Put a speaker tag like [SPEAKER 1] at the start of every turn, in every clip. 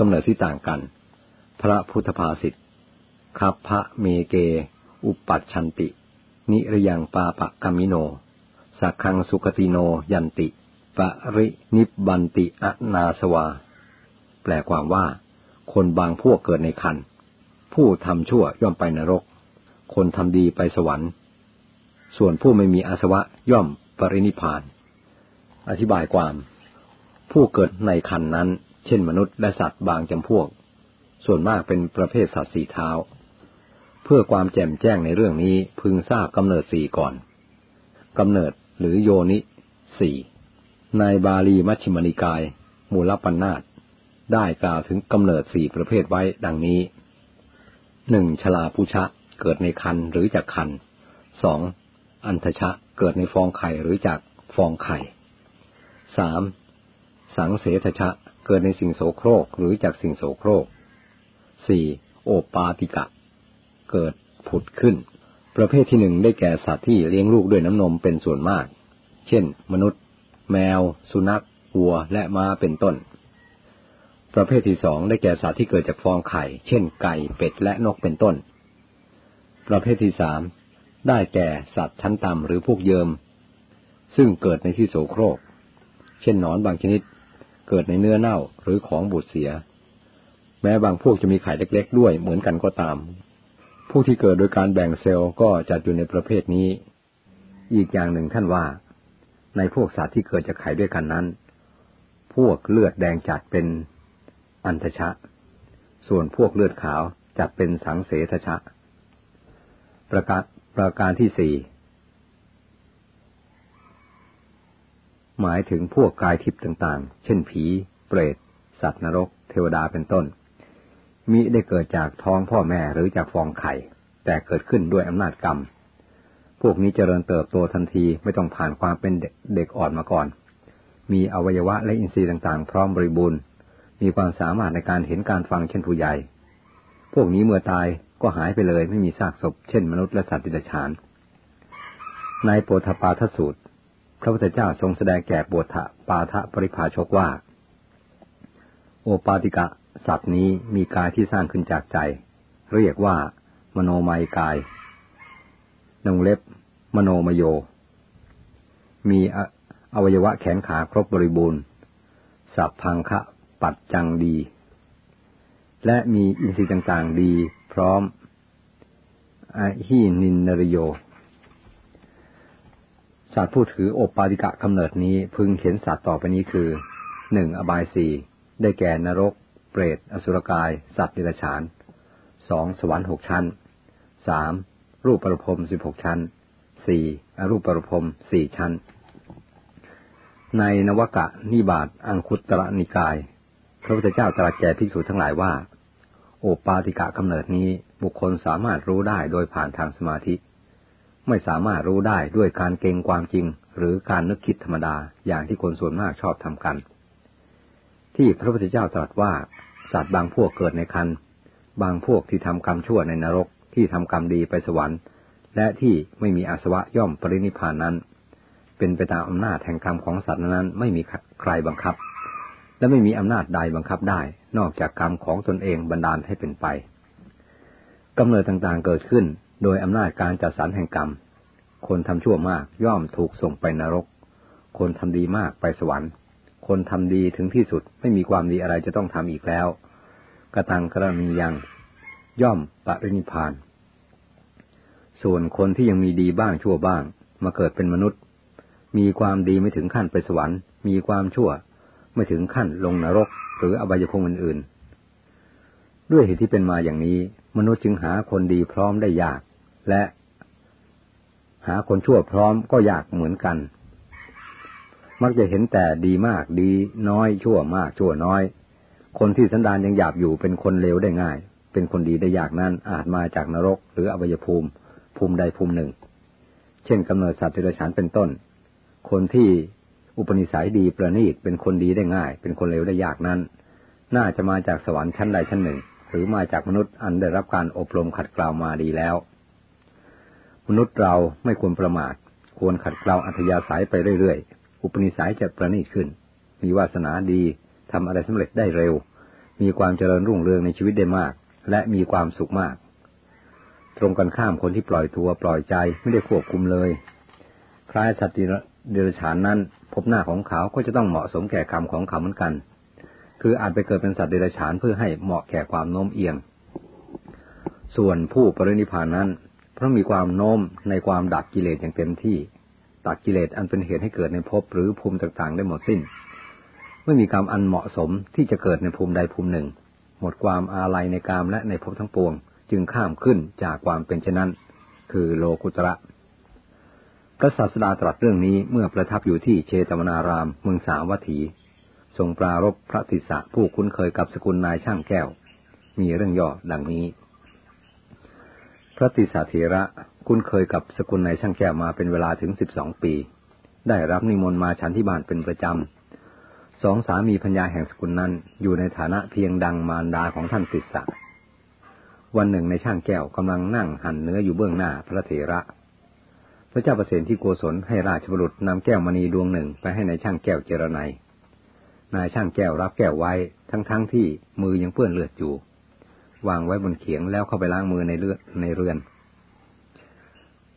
[SPEAKER 1] กำเนิดที่ต่างกัน พระพุทธภาษิตคัพภเมเก อุปปัชชันติ นิรยังปาปกัมมิโน สัคคังสุคติโนยันติ ปรินิพพันติอนาสวา แปลความว่า คนบางพวกเกิดในครรภ์ ผู้ทำชั่วย่อมไปนรก คนทำดีไปสวรรค์ ส่วนผู้ไม่มีอาสวะย่อมปรินิพพาน อธิบายความ ผู้เกิดในคันนั้น ช่นมนุษย์และสัตว์บางจำพวก ส่วนมากเป็นประเภทสัตว์สี่เท้า เพื่อความแจ่มแจ้งในเรื่องนี้พึงทราบกำเนิดสี่ก่อนกำเนิดหรือโยนิสี่ในบาลีมัชฌิมนิกาย มูลปัญนาตได้กล่าวถึงกำเนิดสี่ประเภทไว้ดังนี้หนึ่งชลาพุชะเกิดในคันหรือจากคันสองอันทชะเกิดในฟองไข่หรือจากฟองไข่สามสังเสทชะ กิดในสิ่งโสโครกหรือจากสิ่งโสโครกสี่โอปาติกะ เกิดผุดขึ้น ประเภทที่หนึ่งได้แก่สัตว์ที่เลี้ยงลูกด้วยน้ำนมเป็นส่วนมาก เช่น มนุษย์ แมว สุนัขวัวและม้าเป็นต้น ประเภทที่สองได้แก่สัตว์ที่เกิดจากฟองไข่ เช่น ไก่เป็ดและนกเป็นต้น ประเภทที่สามได้แก่สัตว์ชั้นต่ำหรือพวกเยิมซึ่งเกิดในที่โสโครก เช่นหนอนบางชนิด เกิดในเนื้อเน่าหรือของบูดเสีย แม้บางพวกจะมีไข่เล็ก ๆ ด้วยเหมือนกันก็ตาม ผู้ที่เกิดโดยการแบ่งเซลล์ก็จัดอยู่ในประเภทนี้ อีกอย่างหนึ่งท่านว่า ในพวกสัตว์ที่เกิดจากไข่ด้วยกันนั้น พวกเลือดแดงจัดเป็นอันทชะ ส่วนพวกเลือดขาวจัดเป็นสังเสทชะ ประการประการที่สี่ หมายถึงพวกกายทิพย์ต่างๆ เช่นผี เปรต สัตว์นรก เทวดาเป็นต้น มิได้เกิดจากท้องพ่อแม่หรือจากฟองไข่ แต่เกิดขึ้นด้วยอำนาจกรรม พวกนี้เจริญเติบโตทันทีไม่ต้องผ่านความเป็นเด็กอ่อนมาก่อน มีอวัยวะและอินทรีย์ต่างๆ พร้อมบริบูรณ์ มีความสามารถในการเห็นการฟังเช่นผู้ใหญ่ พวกนี้เมื่อตายก็หายไปเลยไม่มีซากศพเช่นมนุษย์และสัตว์ดิบฉานในโปธปาทสูตร พระพุทธเจ้าทรงแสดงแก่บวทะปาทะปริภาชกว่า โอปาติกะสัตว์นี้มีกายที่สร้างขึ้นจากใจ เรียกว่า มโนมัยกายนงเล็บ มโนมโย มีอวัยวะแขนขาครบบริบูรณ์ สับพังคะปัดจังดี และมีอินทรีย์ต่างๆดีพร้อมอหินินนริโย สัตว์ผู้ถือโอปปาติกะกำเนิดนี้พึงเห็นสัตว์ต่อไปนี้คือหนึ่งอบายสี่ได้แก่นรก เปรต อสุรกาย สัตว์ดิลฉานสองสวรรค์หกชั้นสามรูปปรพรมสิบหกชั้นสี่อรูปปรพรมสี่ชั้น ในนวกะนิบาตอังคุตระนิกาย พระพุทธเจ้าตรัสแก่ภิกษุทั้งหลายว่า โอปาติกะกำเนิดนี้บุคคลสามารถรู้ได้โดยผ่านทางสมาธิ ไม่สามารถรู้ได้ด้วยการเก่งความจริง หรือการนึกคิดธรรมดาอย่างที่คนส่วนมากชอบทำกัน ที่พระพุทธเจ้าตรัสว่าสัตว์บางพวกเกิดในคันบางพวกที่ทำกรรมชั่วในนรกที่ทำกรรมดีไปสวรรค์ และที่ไม่มีอาสวะย่อมปรินิพานนั้น เป็นไปตามอำนาจแห่งกรรมของสัตว์นั้นไม่มีใครบังคับ และไม่มีอำนาจใดบังคับได้ นอกจากกรรมของตนเองบันดาลให้เป็นไปกำเนิดต่างๆเกิดขึ้น โดยอำนาจการจัดสรรแห่งกรรม คนทำชั่วมากย่อมถูกส่งไปนรก คนทำดีมากไปสวรรค์ คนทำดีถึงที่สุดไม่มีความดีอะไรจะต้องทำอีกแล้ว กระตังกระมียัง ย่อมปรินิพาน ส่วนคนที่ยังมีดีบ้างชั่วบ้าง มาเกิดเป็นมนุษย์ มีความดีไม่ถึงขั้นไปสวรรค์ มีความชั่วไม่ถึงขั้นลงนรก หรืออบายภูมิอื่นๆ ด้วยเหตุที่เป็นมาอย่างนี้ มนุษย์จึงหาคนดีพร้อมได้ยาก และหาคนชั่วพร้อมก็ยากเหมือนกัน มักจะเห็นแต่ดีมากดีน้อยชั่วมากชั่วน้อย คนที่สันดานยังหยาบอยู่เป็นคนเลวได้ง่าย เป็นคนดีได้ยากนั้นอาจมาจากนรก หรืออบายภูมิ ภูมิใดภูมิหนึ่ง เช่นกำเนิดสัตว์เดรัจฉานเป็นต้น คนที่อุปนิสัยดีประณีตเป็นคนดีได้ง่าย เป็นคนเลวได้ยากนั้น น่าจะมาจากสวรรค์ชั้นใดชั้นหนึ่ง หรือมาจากมนุษย์อันได้รับการอบรมขัดเกลามาดีแล้ว มนุษย์เราไม่ควรประมาท ควรขัดเกลาอัธยาศัยไปเรื่อยๆ อุปนิสัยจะประณีตขึ้น มีวาสนาดีทำอะไรสำเร็จได้เร็ว มีความเจริญรุ่งเรืองในชีวิตได้มาก และมีความสุขมาก ตรงกันข้ามคนที่ปล่อยตัวปล่อยใจไม่ได้ควบคุมเลย คล้ายสัตว์เดรัจฉานนั้น พบหน้าของเขาก็จะต้องเหมาะสมแก่คำของเขาเหมือนกัน คืออาจไปเกิดเป็นสัตว์เดรัจฉานเพื่อให้เหมาะแก่ความโน้มเอียง ส่วนผู้ปรินิพานนั้น ราะมีความโน้มในความดับกิเลสอย่างเต็มที่ตัดกิเลสอันเป็นเหตุให้เกิดในภพหรือภูมิต่างๆ ได้หมดสิ้น ไม่มีกรรมอันเหมาะสมที่จะเกิดในภูมิใดภูมิหนึ่ง หมดความอาลัยในกามและในภพทั้งปวง จึงข้ามขึ้นจากความเป็นเช่นนั้น คือโลกุตระพระศาสดาตรัสเรื่องนี้เมื่อประทับอยู่ที่เชตวนารามเมืองสาวัตถี ทรงปรารบพระติสะผู้คุ้นเคยกับสกุลนายช่างแก้ว มีเรื่องย่อดังนี้ ระติสะเถระคุ้นเคยกับสกุลนายช่างแก้วมาเป็นเวลาถึงสิบสองปี ได้รับนิมนต์มาฉันที่บ้านเป็นประจำสองสามีพัญญาแห่งสกุลนั้นอยู่ในฐานะเพียงดังมารดาของท่านติสะวันหนึ่งในช่างแก้วกำลังนั่งหั่นเนื้ออยู่เบื้องหน้าพระเถระ พระเจ้าประเสนที่โกศลให้ราชบุรุษนำแก้วมณีดวงหนึ่งไปให้ในายช่างแก้วเจรไนนายช่างแก้วรับแก้วไว้ทั้งๆทที่มือยังเปื้อนเลือดอยู่ วางไว้บนเขียงแล้วเข้าไปล้างมือในเลือดในเรือน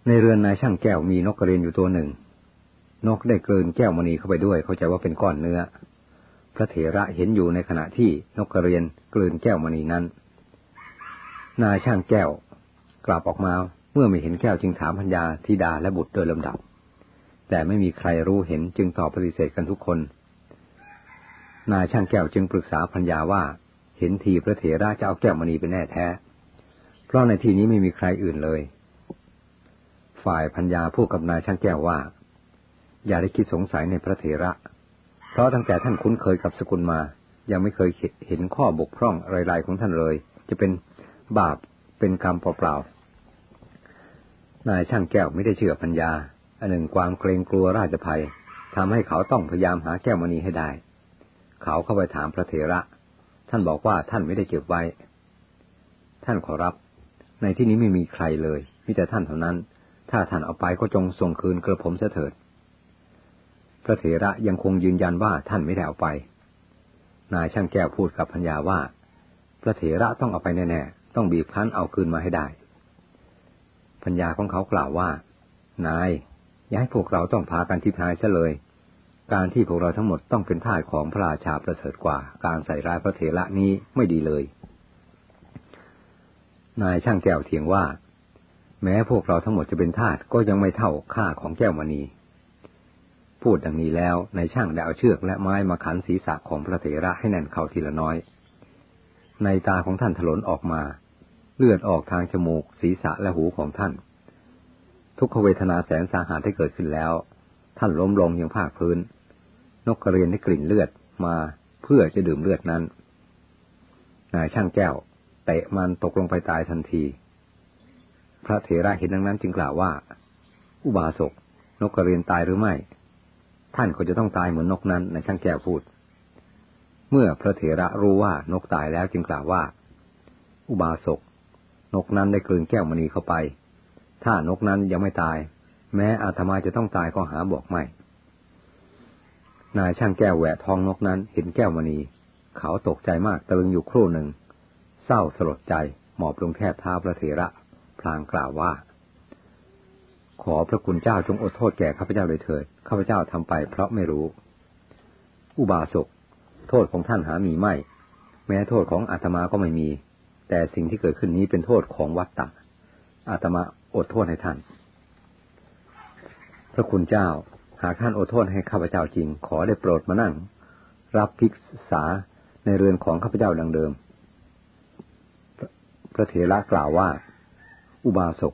[SPEAKER 1] ในเรือนนายช่างแก้วมีนกกระเรียนอยู่ตัวหนึ่ง นกได้กลืนแก้วมณีเข้าไปด้วย เข้าใจว่าเป็นก้อนเนื้อ พระเถระเห็นอยู่ในขณะที่นกกระเรียนกลืนแก้วมณีนั้น นายช่างแก้วกลับออกมาเมื่อไม่เห็นแก้วจึงถามพัญญาธิดาและบุตรโดยลำดับ แต่ไม่มีใครรู้เห็นจึงตอบปฏิเสธกันทุกคน นายช่างแก้วจึงปรึกษาพัญญาว่า ห็นทีพระเถระจะเอาแก้วมณีไปแน่แท้ เพราะในที่นี้ไม่มีใครอื่นเลย ฝ่ายพัญญาพูดกับนายช่างแก้วว่า อย่าได้คิดสงสัยในพระเถระ เพราะตั้งแต่ท่านคุ้นเคยกับสกุลมา ยังไม่เคยเห็นข้อบกพร่องไรๆของท่านเลย จะเป็นบาปเป็นกรรมเปล่าๆนายช่างแก้วไม่ได้เชื่อปัญญาอันหนึ่งความเกรงกลัวราชภัยทำให้เขาต้องพยายามหาแก้วมณีให้ได้ เขาเข้าไปถามพระเถระ ท่านบอกว่าท่านไม่ได้เก็บไว้ ท่านขอรับ ในที่นี้ไม่มีใครเลยมีแต่ท่านเท่านั้น ถ้าท่านเอาไปก็จงส่งคืนกระผมเสถิด พระเถระยังคงยืนยันว่าท่านไม่ได้เอาไป นายช่างแก้วพูดกับพัญญาว่า พระเถระต้องเอาไปแน่ๆ ต้องบีบคั้นเอาคืนมาให้ได้ พัญญาของเขากล่าวว่า นาย อย่าให้พวกเราต้องพากันทิพายซะเลย การที่พวกเราทั้งหมดต้องเป็นทาสของพระราชาประเสริฐกว่า การใส่ร้ายพระเถระนี้ไม่ดีเลย นายช่างแก้วเถียงว่า แม้พวกเราทั้งหมดจะเป็นทาสก็ยังไม่เท่าค่าของแก้วมณี พูดดังนี้แล้วนายช่างได้เอาเชือกและไม้มาขันศีรษะของพระเถระให้แน่นเข้าทีละน้อย ในตาของท่านถลนออกมา เลือดออกทางจมูก ศีรษะและหูของท่าน ทุกขเวทนาแสนสาหัสที่เกิดขึ้นแล้วท่านล้มลงยังภาคพื้น นกกระเรียนได้กลิ่นเลือดมาเพื่อจะดื่มเลือดนั้น นายช่างแก้วเตะมันตกลงไปตายทันที พระเถระเห็นดังนั้นจึงกล่าวว่า อุบาสกนกกระเรียนตายหรือไม่ ท่านก็จะต้องตายเหมือนนกนั้นนายช่างแก้วพูด เมื่อพระเถระรู้ว่านกตายแล้วจึงกล่าวว่า อุบาสกนกนั้นได้กลืนแก้วมณีเข้าไป ถ้านกนั้นยังไม่ตาย แม้อาตมาจะต้องตายก็หาบอกไม่ นายช่างแก้วแหวะทองนกนั้นเห็นแก้วมณี เขาตกใจมากตะลึงอยู่ครู่หนึ่ง เศร้าสลดใจหมอบลงแทบเท้าพระเถระ พลางกล่าวว่า ขอพระคุณเจ้าจงอดโทษแก่ข้าพเจ้าโดยเถิดข้าพเจ้าทำไปเพราะไม่รู้ อุบาสกโทษของท่านหามีไม่ แม้โทษของอาตมาก็ไม่มี แต่สิ่งที่เกิดขึ้นนี้เป็นโทษของวัตตะอาตมาอดโทษให้ท่าน พระคุณเจ้า หากท่านอดทษให้ข้าพเจ้าจริง ขอได้โปรดมานั่ง รับภิกษาในเรือนของข้าพเจ้าดังเดิม พระเถระกล่าวว่า อุบาสก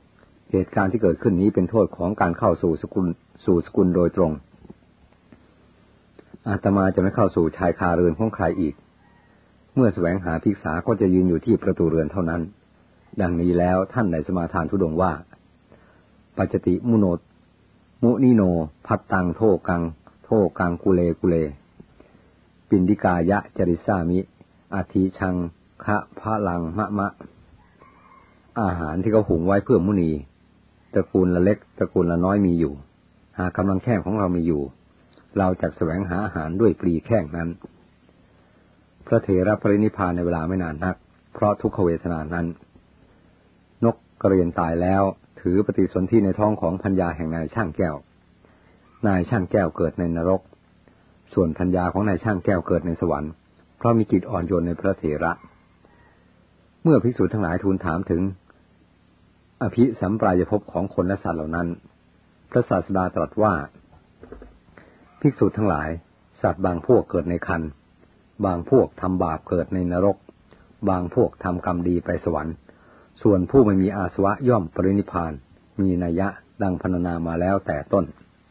[SPEAKER 1] เหตุการณ์ที่เกิดขึ้นนี้เป็นโทษของการเข้าสู่สกุลสู่สกุลโดยตรง อาตมาจะไม่เข้าสู่ชายคาเรือนของใครอีก เมื่อแสวงหาภิกษาก็จะยืนอยู่ที่ประตูเรือนเท่านั้น ดังนี้แล้วท่านในสมาทานทุดงว่า ปัจติมุโน มุนิโน พัตตังโทกัง โทกังกุเลกุเล ปินดิกายะจริสามิอาทิชังคะพระลังมะมะ อาหารที่เขาหุงไว้เพื่อมุนีตระกูลละเล็กตระกูลละน้อยมีอยู่ หากกำลังแข้งของเรามีอยู่ เราจะแสวงหาอาหารด้วยปรีแข้งนั้นพพระเถระปรินิพานในเวลาไม่นานนัก เพราะทุกขเวทนานั้น นกกระเรียนตายแล้ว ถือปฏิสนธิในท้องของพัญญาแห่งนายช่างแก้ว นายช่างแก้วเกิดในนรก ส่วนพัญญาของนายช่างแก้วเกิดในสวรรค์ เพราะมีจิตอ่อนโยนในพระเถระ เมื่อภิกษุทั้งหลายทูลถามถึง อภิสัมปรายภพของคนและสัตว์เหล่านั้น พระศาสดาตรัสว่า ภิกษุทั้งหลาย สัตว์บางพวกเกิดในคัน บางพวกทำบาปเกิดในนรก บางพวกทำกรรมดีไปสวรรค์ ส่วนผู้ไม่มีอาสวะย่อมปรินิพาน มีนัยยะดังพรรณนามาแล้วแต่ต้น